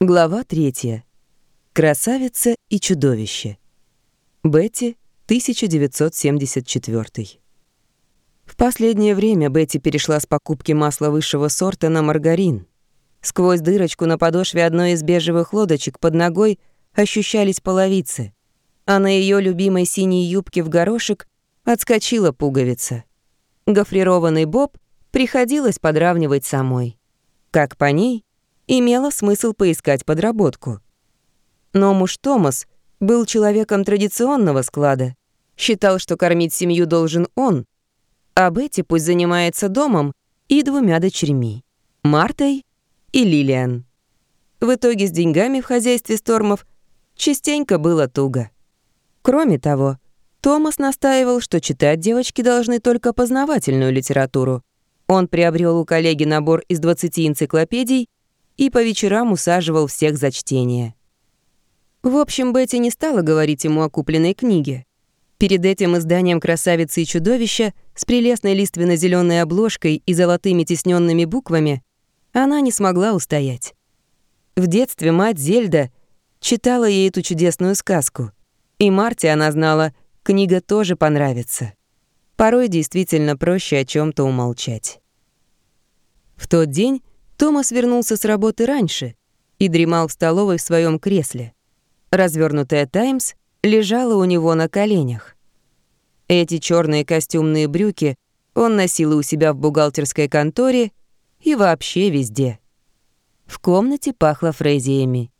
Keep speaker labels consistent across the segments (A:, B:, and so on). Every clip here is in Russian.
A: Глава третья. Красавица и чудовище. Бетти, 1974. В последнее время Бетти перешла с покупки масла высшего сорта на маргарин. Сквозь дырочку на подошве одной из бежевых лодочек под ногой ощущались половицы, а на ее любимой синей юбке в горошек отскочила пуговица. Гофрированный боб приходилось подравнивать самой. Как по ней, имело смысл поискать подработку. Но муж Томас был человеком традиционного склада, считал, что кормить семью должен он, а Бетти пусть занимается домом и двумя дочерьми — Мартой и Лилиан. В итоге с деньгами в хозяйстве Стормов частенько было туго. Кроме того, Томас настаивал, что читать девочки должны только познавательную литературу. Он приобрел у коллеги набор из 20 энциклопедий и по вечерам усаживал всех за чтение. В общем, Бетти не стала говорить ему о купленной книге. Перед этим изданием «Красавицы и чудовища» с прелестной лиственно зеленой обложкой и золотыми тисненными буквами она не смогла устоять. В детстве мать Зельда читала ей эту чудесную сказку, и Марте она знала, книга тоже понравится. Порой действительно проще о чем то умолчать. В тот день Томас вернулся с работы раньше и дремал в столовой в своем кресле. Развернутая «Таймс» лежала у него на коленях. Эти черные костюмные брюки он носил у себя в бухгалтерской конторе и вообще везде. В комнате пахло фрезиями.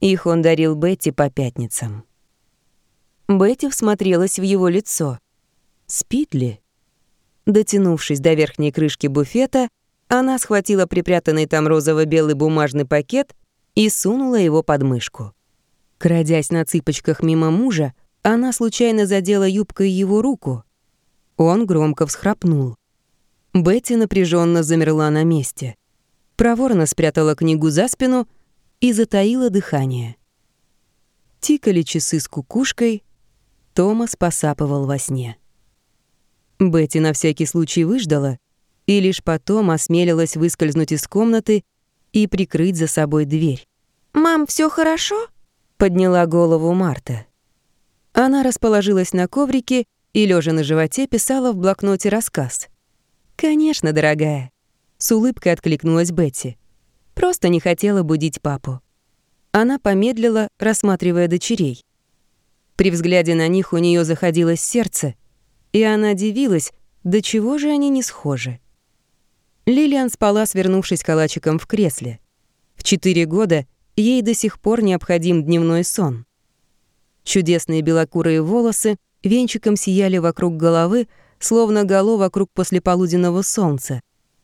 A: Их он дарил Бетти по пятницам. Бетти всмотрелась в его лицо. Спит ли? Дотянувшись до верхней крышки буфета, она схватила припрятанный там розово-белый бумажный пакет и сунула его под мышку. Крадясь на цыпочках мимо мужа, она случайно задела юбкой его руку. Он громко всхрапнул. Бетти напряженно замерла на месте. Проворно спрятала книгу за спину и затаила дыхание. Тикали часы с кукушкой, Томас посапывал во сне. Бетти на всякий случай выждала и лишь потом осмелилась выскользнуть из комнаты и прикрыть за собой дверь.
B: «Мам, все хорошо?»
A: — подняла голову Марта. Она расположилась на коврике и, лежа на животе, писала в блокноте рассказ. «Конечно, дорогая», — с улыбкой откликнулась Бетти. «Просто не хотела будить папу». Она помедлила, рассматривая дочерей. При взгляде на них у нее заходилось сердце, и она дивилась, до чего же они не схожи. Лилиан спала, свернувшись калачиком в кресле. В четыре года ей до сих пор необходим дневной сон. Чудесные белокурые волосы венчиком сияли вокруг головы, словно голо вокруг послеполуденного солнца,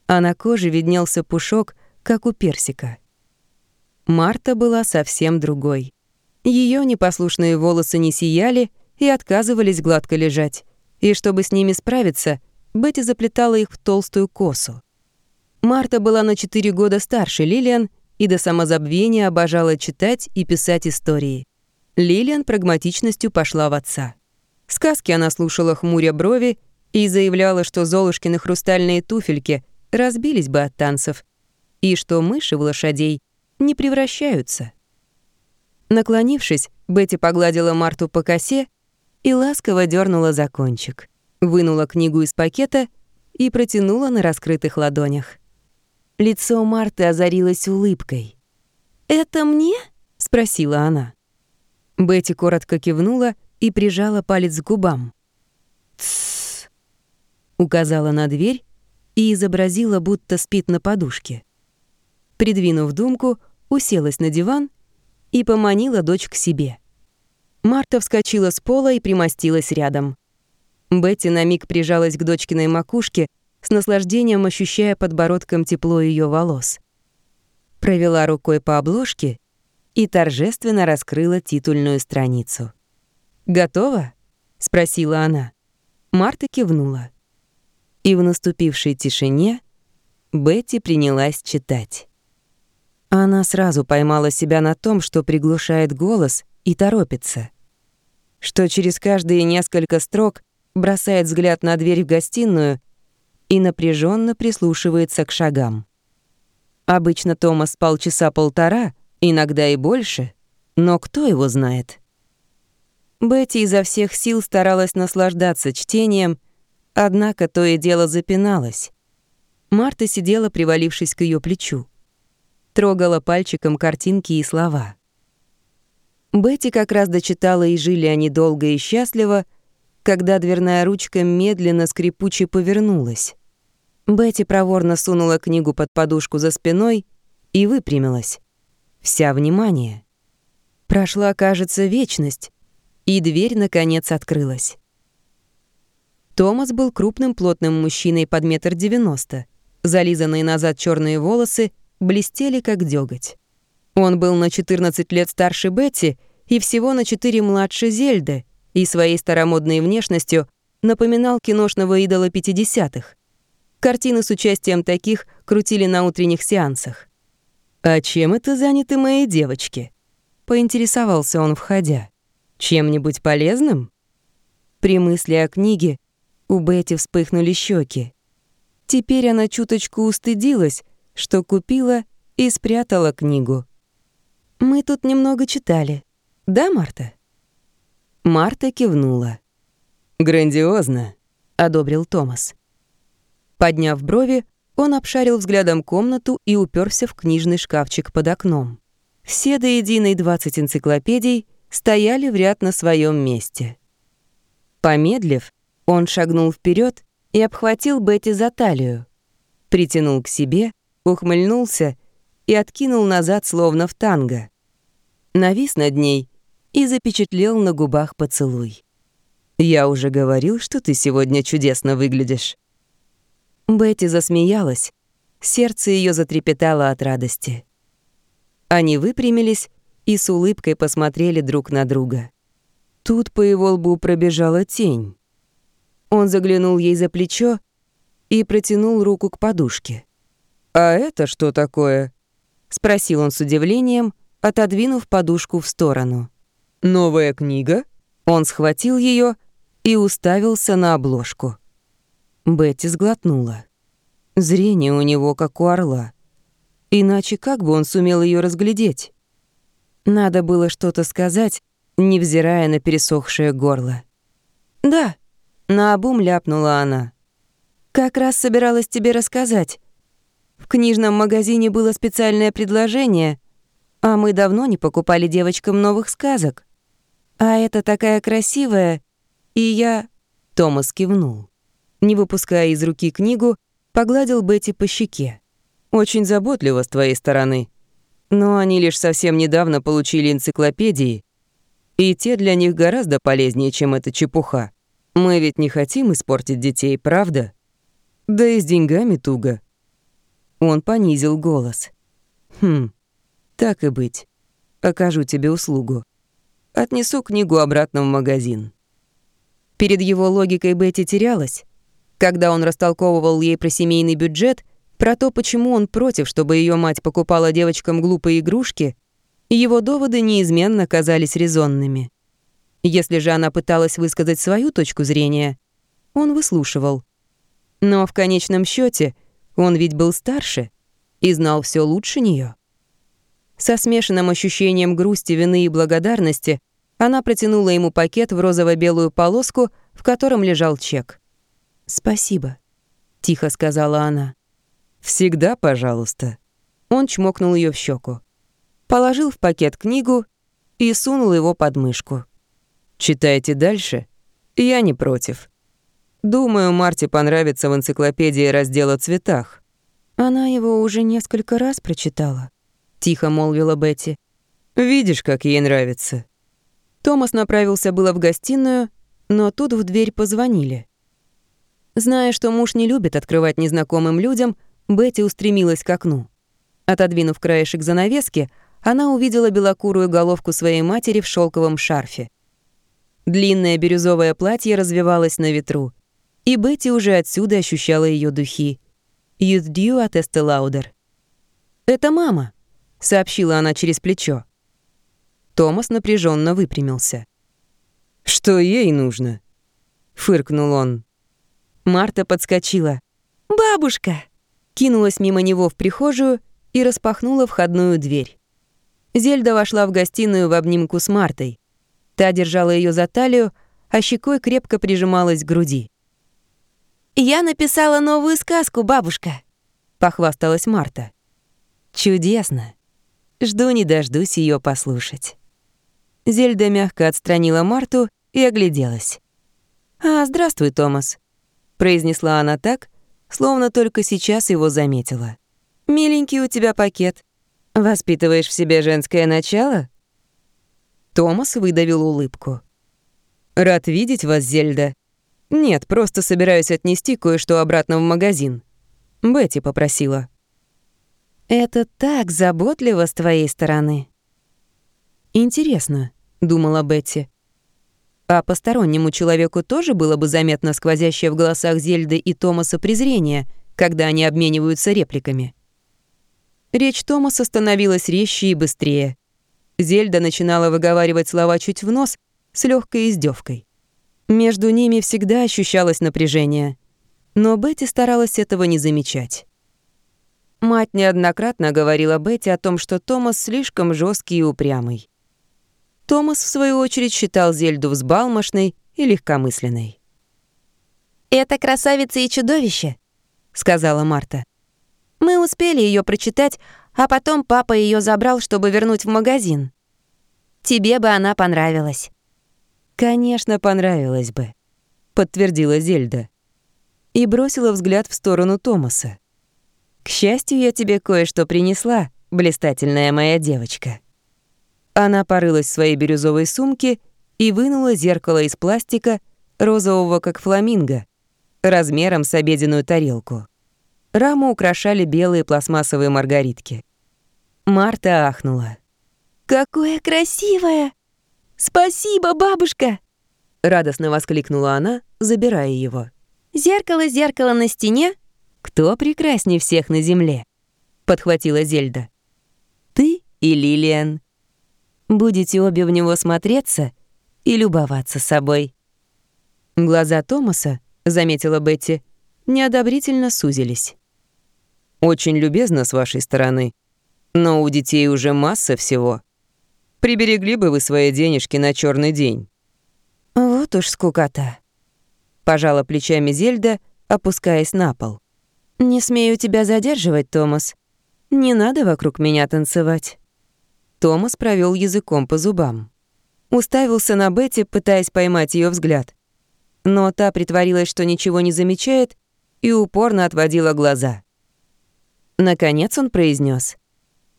A: а на коже виднелся пушок, как у персика. Марта была совсем другой. Ее непослушные волосы не сияли и отказывались гладко лежать, и чтобы с ними справиться, Бетти заплетала их в толстую косу. Марта была на 4 года старше Лилиан и до самозабвения обожала читать и писать истории. Лилиан прагматичностью пошла в отца. Сказки она слушала хмуря брови и заявляла, что Золушкины хрустальные туфельки разбились бы от танцев, и что мыши в лошадей не превращаются. Наклонившись, Бетти погладила Марту по косе и ласково дернула за кончик, вынула книгу из пакета и протянула на раскрытых ладонях. Лицо Марты озарилось улыбкой.
B: «Это мне?»
A: — спросила она. Бетти коротко кивнула и прижала палец к губам. «Тссс!» — указала на дверь и изобразила, будто спит на подушке. Придвинув думку, уселась на диван и поманила дочь к себе. Марта вскочила с пола и примостилась рядом. Бетти на миг прижалась к дочкиной макушке, с наслаждением ощущая подбородком тепло ее волос. Провела рукой по обложке и торжественно раскрыла титульную страницу. «Готово?» — спросила она. Марта кивнула. И в наступившей тишине Бетти принялась читать. Она сразу поймала себя на том, что приглушает голос и торопится. Что через каждые несколько строк бросает взгляд на дверь в гостиную — и напряженно прислушивается к шагам. Обычно Томас спал часа полтора, Иногда и больше, но кто его знает? Бетти изо всех сил старалась наслаждаться чтением, однако то и дело запиналась. Марта сидела, привалившись к ее плечу. Трогала пальчиком картинки и слова. Бетти как раз дочитала «И жили они долго и счастливо», когда дверная ручка медленно скрипуче повернулась. Бетти проворно сунула книгу под подушку за спиной и выпрямилась. Вся внимание. Прошла, кажется, вечность, и дверь, наконец, открылась. Томас был крупным плотным мужчиной под метр девяносто. Зализанные назад черные волосы блестели, как дёготь. Он был на 14 лет старше Бетти и всего на 4 младше Зельды, и своей старомодной внешностью напоминал киношного идола 50-х. Картины с участием таких крутили на утренних сеансах. «А чем это заняты мои девочки?» — поинтересовался он, входя. Чем-нибудь полезным? При мысли о книге у Бетти вспыхнули щеки. Теперь она чуточку устыдилась, что купила и спрятала книгу. «Мы тут немного читали. Да, Марта?» Марта кивнула. «Грандиозно», — одобрил Томас. Подняв брови, он обшарил взглядом комнату и уперся в книжный шкафчик под окном. Все до единой 20 энциклопедий стояли в ряд на своем месте. Помедлив, он шагнул вперед и обхватил Бетти за талию, притянул к себе, ухмыльнулся и откинул назад, словно в танго. Навис над ней и запечатлел на губах поцелуй. «Я уже говорил, что ты сегодня чудесно выглядишь». Бетти засмеялась, сердце ее затрепетало от радости. Они выпрямились и с улыбкой посмотрели друг на друга. Тут по его лбу пробежала тень. Он заглянул ей за плечо и протянул руку к подушке. «А это что такое?» — спросил он с удивлением, отодвинув подушку в сторону. «Новая книга?» Он схватил ее и уставился на обложку. Бетти сглотнула. Зрение у него как у орла. Иначе как бы он сумел ее разглядеть? Надо было что-то сказать, невзирая на пересохшее горло. «Да», — наобум ляпнула она. «Как раз собиралась тебе рассказать. В книжном магазине было специальное предложение, а мы давно не покупали девочкам новых сказок. А это такая красивая, и я...» Томас кивнул. Не выпуская из руки книгу, погладил Бетти по щеке. «Очень заботливо с твоей стороны», но они лишь совсем недавно получили энциклопедии, и те для них гораздо полезнее, чем эта чепуха. Мы ведь не хотим испортить детей, правда? Да и с деньгами туго. Он понизил голос. Хм, так и быть. Окажу тебе услугу. Отнесу книгу обратно в магазин. Перед его логикой Бетти терялась. Когда он растолковывал ей про семейный бюджет — про то, почему он против, чтобы ее мать покупала девочкам глупые игрушки, его доводы неизменно казались резонными. Если же она пыталась высказать свою точку зрения, он выслушивал. Но в конечном счете он ведь был старше и знал все лучше нее. Со смешанным ощущением грусти, вины и благодарности она протянула ему пакет в розово-белую полоску, в котором лежал чек. «Спасибо», — тихо сказала она. «Всегда, пожалуйста». Он чмокнул ее в щеку. Положил в пакет книгу и сунул его под мышку. «Читайте дальше? Я не против. Думаю, Марте понравится в энциклопедии раздел о цветах». «Она его уже несколько раз прочитала», — тихо молвила Бетти. «Видишь, как ей нравится». Томас направился было в гостиную, но тут в дверь позвонили. Зная, что муж не любит открывать незнакомым людям, Бетти устремилась к окну. Отодвинув краешек занавески, она увидела белокурую головку своей матери в шелковом шарфе. Длинное бирюзовое платье развивалось на ветру, и Бетти уже отсюда ощущала ее духи. «Youth Dew от Lauder». «Это мама», — сообщила она через плечо. Томас напряженно выпрямился. «Что ей нужно?» — фыркнул он. Марта подскочила. «Бабушка!» кинулась мимо него в прихожую и распахнула входную дверь. Зельда вошла в гостиную в обнимку с Мартой. Та держала ее за талию, а щекой крепко прижималась к груди.
B: «Я написала новую сказку, бабушка», —
A: похвасталась Марта. «Чудесно. Жду не дождусь ее послушать». Зельда мягко отстранила Марту и огляделась. «А, здравствуй, Томас», — произнесла она так, словно только сейчас его заметила. «Миленький у тебя пакет. Воспитываешь в себе женское начало?» Томас выдавил улыбку. «Рад видеть вас, Зельда. Нет, просто собираюсь отнести кое-что обратно в магазин. Бетти попросила».
B: «Это так заботливо с твоей стороны».
A: «Интересно», — думала Бетти. А постороннему человеку тоже было бы заметно сквозящее в голосах Зельды и Томаса презрение, когда они обмениваются репликами. Речь Томаса становилась резче и быстрее. Зельда начинала выговаривать слова чуть в нос с легкой издевкой. Между ними всегда ощущалось напряжение, но Бетти старалась этого не замечать. Мать неоднократно говорила Бетти о том, что Томас слишком жесткий и упрямый. Томас, в свою очередь, считал Зельду взбалмошной и легкомысленной.
B: «Это красавица и чудовище», — сказала Марта. «Мы успели ее прочитать, а потом папа ее забрал, чтобы вернуть в магазин. Тебе бы она понравилась».
A: «Конечно, понравилась бы», — подтвердила Зельда. И бросила взгляд в сторону Томаса. «К счастью, я тебе кое-что принесла, блистательная моя девочка». Она порылась в своей бирюзовой сумке и вынула зеркало из пластика, розового как фламинго, размером с обеденную тарелку. Раму украшали белые пластмассовые маргаритки. Марта ахнула.
B: «Какое красивое! Спасибо, бабушка!»
A: Радостно воскликнула она, забирая его.
B: «Зеркало, зеркало на стене!»
A: «Кто прекрасней всех на земле?» Подхватила Зельда. «Ты и Лилиан. Будете обе в него смотреться и любоваться собой». Глаза Томаса, заметила Бетти, неодобрительно сузились. «Очень любезно с вашей стороны, но у детей уже масса всего. Приберегли бы вы свои денежки на черный день». «Вот уж скукота», — пожала плечами Зельда, опускаясь на пол. «Не смею тебя задерживать, Томас. Не надо вокруг меня танцевать». Томас провел языком по зубам. Уставился на Бетти, пытаясь поймать ее взгляд. Но та притворилась, что ничего не замечает, и упорно отводила глаза. Наконец он произнес: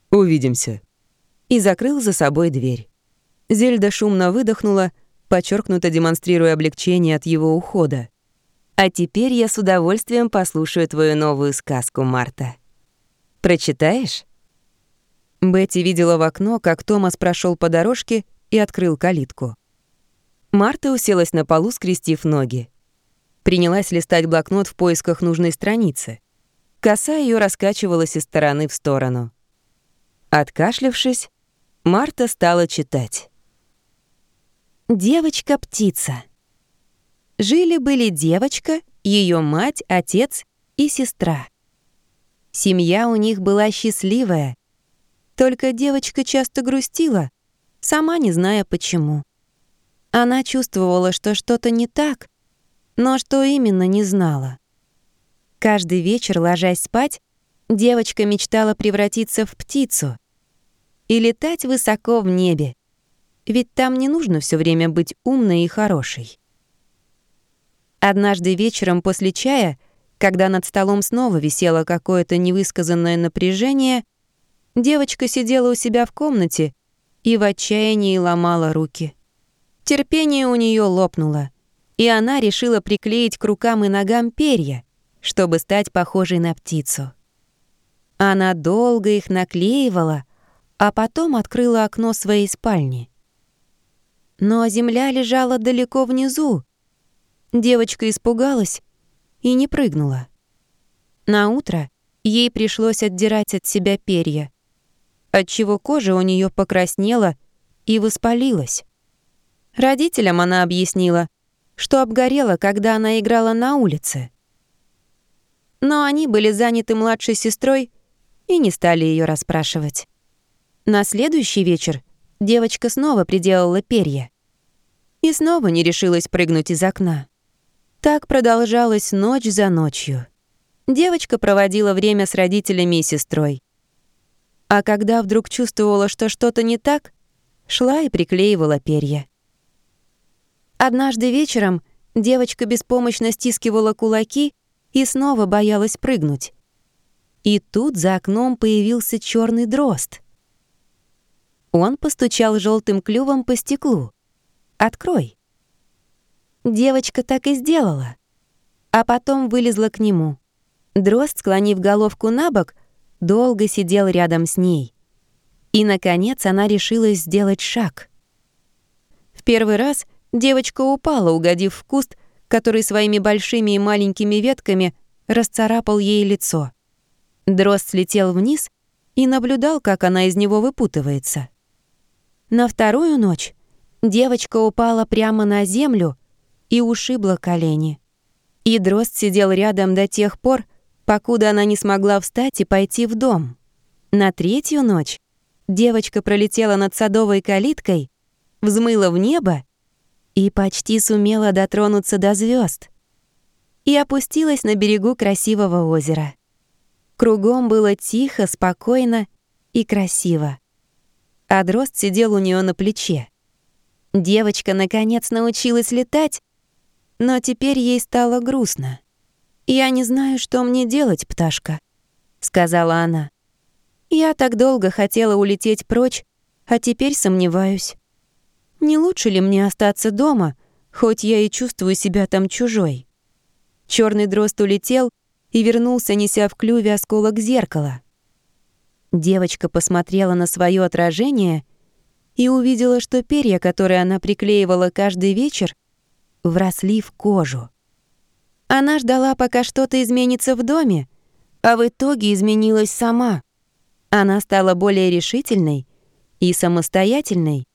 A: «Увидимся» и закрыл за собой дверь. Зельда шумно выдохнула, подчеркнуто демонстрируя облегчение от его ухода. «А теперь я с удовольствием послушаю твою новую сказку, Марта. Прочитаешь?» Бетти видела в окно, как Томас прошел по дорожке и открыл калитку. Марта уселась на полу, скрестив ноги. Принялась листать блокнот в поисках нужной страницы. Коса ее раскачивалась из стороны в сторону. Откашлившись, Марта стала читать.
B: Девочка-птица. Жили-были девочка, ее мать, отец и сестра. Семья у них была счастливая, только девочка часто грустила, сама не зная почему. Она чувствовала, что что-то не так, но что именно не знала. Каждый вечер, ложась спать, девочка мечтала превратиться в птицу и летать высоко в небе, ведь там не нужно все время быть умной и хорошей. Однажды вечером после чая, когда над столом снова висело какое-то невысказанное напряжение, Девочка сидела у себя в комнате и в отчаянии ломала руки. Терпение у нее лопнуло, и она решила приклеить к рукам и ногам перья, чтобы стать похожей на птицу. Она долго их наклеивала, а потом открыла окно своей спальни. Но земля лежала далеко внизу. Девочка испугалась и не прыгнула. На утро ей пришлось отдирать от себя перья отчего кожа у нее покраснела и воспалилась. Родителям она объяснила, что обгорела, когда она играла на улице. Но они были заняты младшей сестрой и не стали ее расспрашивать. На следующий вечер девочка снова приделала перья. И снова не решилась прыгнуть из окна. Так продолжалось ночь за ночью. Девочка проводила время с родителями и сестрой. А когда вдруг чувствовала, что что-то не так, шла и приклеивала перья. Однажды вечером девочка беспомощно стискивала кулаки и снова боялась прыгнуть. И тут за окном появился черный дрозд. Он постучал желтым клювом по стеклу. «Открой». Девочка так и сделала. А потом вылезла к нему. Дрозд, склонив головку на бок, долго сидел рядом с ней. И, наконец, она решилась сделать шаг. В первый раз девочка упала, угодив в куст, который своими большими и маленькими ветками расцарапал ей лицо. Дрозд слетел вниз и наблюдал, как она из него выпутывается. На вторую ночь девочка упала прямо на землю и ушибла колени. И дрозд сидел рядом до тех пор, покуда она не смогла встать и пойти в дом. На третью ночь девочка пролетела над садовой калиткой, взмыла в небо и почти сумела дотронуться до звезд и опустилась на берегу красивого озера. Кругом было тихо, спокойно и красиво. А дрозд сидел у нее на плече. Девочка, наконец, научилась летать, но теперь ей стало грустно. «Я не знаю, что мне делать, пташка», — сказала она. «Я так долго хотела улететь прочь, а теперь сомневаюсь. Не лучше ли мне остаться дома, хоть я и чувствую себя там чужой?» Черный дрозд улетел и вернулся, неся в клюве осколок зеркала. Девочка посмотрела на свое отражение и увидела, что перья, которые она приклеивала каждый вечер, вросли в кожу. Она ждала, пока что-то изменится в доме, а в итоге изменилась сама. Она стала более решительной и самостоятельной,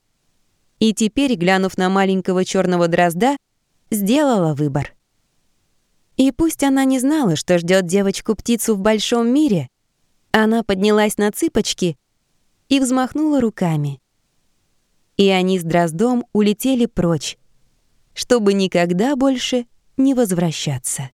B: и теперь, глянув на маленького черного дрозда, сделала выбор. И пусть она не знала, что ждет девочку-птицу в большом мире, она поднялась на цыпочки и взмахнула руками. И они с дроздом улетели прочь, чтобы никогда больше не возвращаться.